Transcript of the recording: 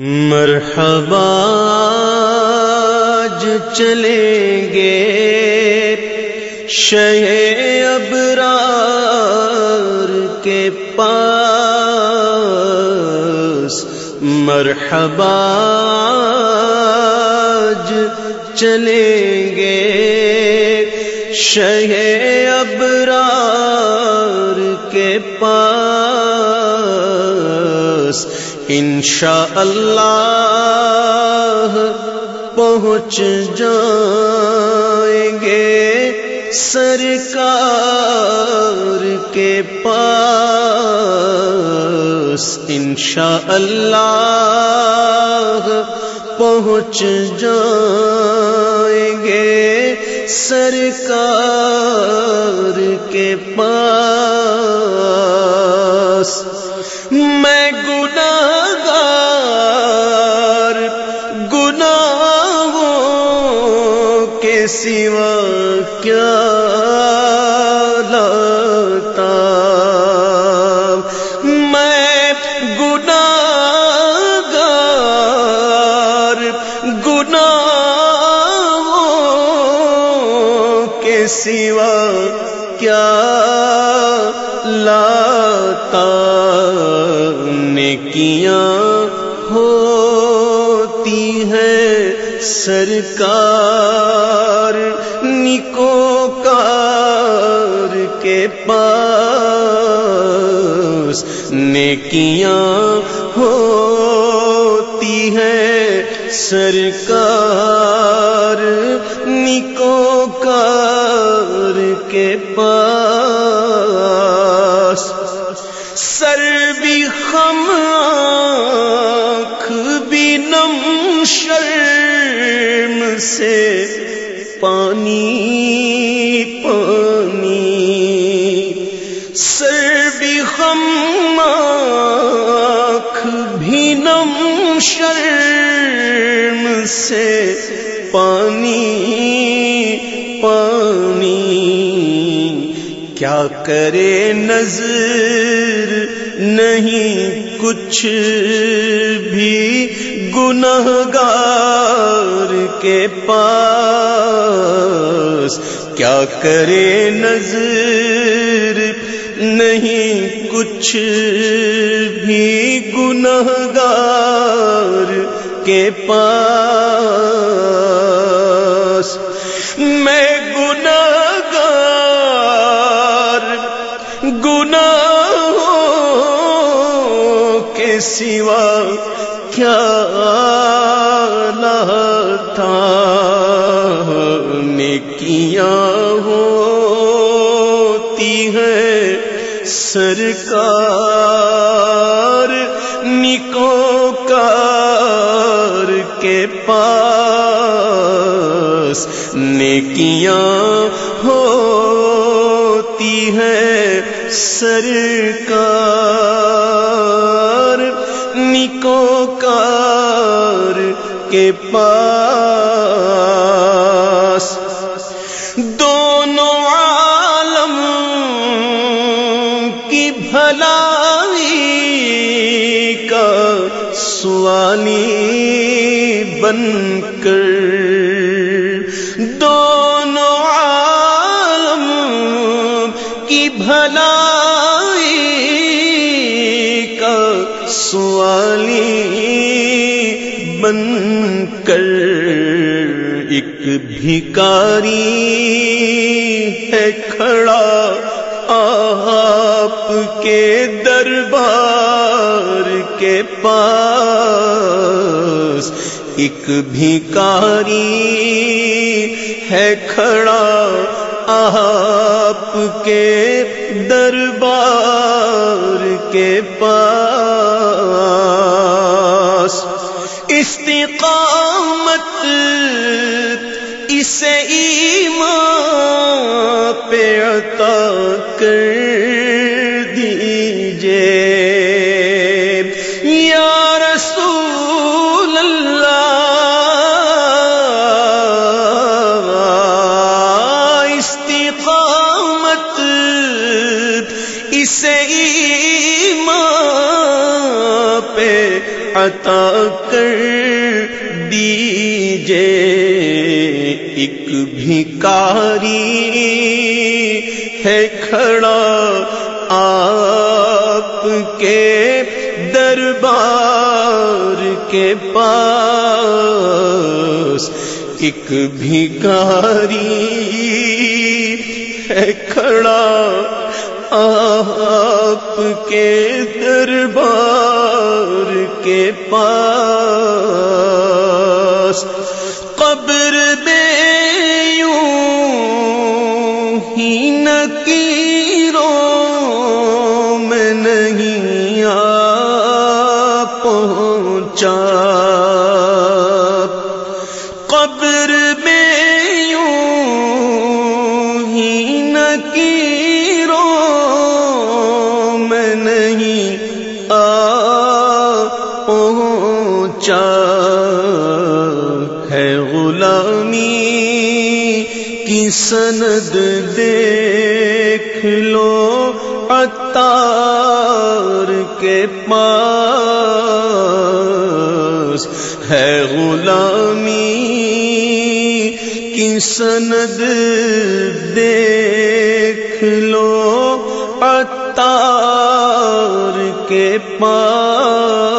مرحبا چلیں گے۔ شہ ابرار کے پاس۔ مرحبا چلیں گے۔ شہ ابرار کے پاس۔ انشاء اللہ پہنچ جائیں گے سرکار کے پاس۔ انشاء اللہ پہنچ جائیں گے سرکار کے پاس۔ سوا کیا لاتا؟ میں گناگار گناہوں کے سوا کیا لاتا؟ نیکیاں سرکار نکوکار کے پاس نیکیاں ہوتی ہیں۔ سرکار نکوکار کے پاس سر سے پانی پانی۔ سر بھی خم آنکھ بھی نم، شرم سے پانی پانی۔ کیا کرے نظر نہیں کچھ بھی گنہگار کے پاس کیا کرے نظر؟ نہیں، کچھ بھی گنہگار کے پاس میں گناگار گناہوں سوا کیا لاتا نیکیاں ہوتی ہیں سرکار نکوکار کے پاس نیکیاں ہوتی ہیں سرکار کے پاس۔ دونوں عالم کی بھلائی کا سوالی بن کر بن کر ایک بھکاری ہے کھڑا آپ کے دربار کے پاس ایک بھکاری ہے کھڑا آپ کے دربار کے پاس استقامت اسے ایمان پہ عطا کر عطا کر دیجے ایک بھکاری ہے کھڑا آپ کے دربار کے پاس۔ ایک بھکاری ہے کھڑا آپ کے دربار کے پاس قبر میں یوں ہی نکیروں میں نہیں آ پہنچا قبر میں ہے غلامی کی سند دیکھ لو اتار کے پاس ہے غلامی کی سند دیکھ لو اتار کے پاس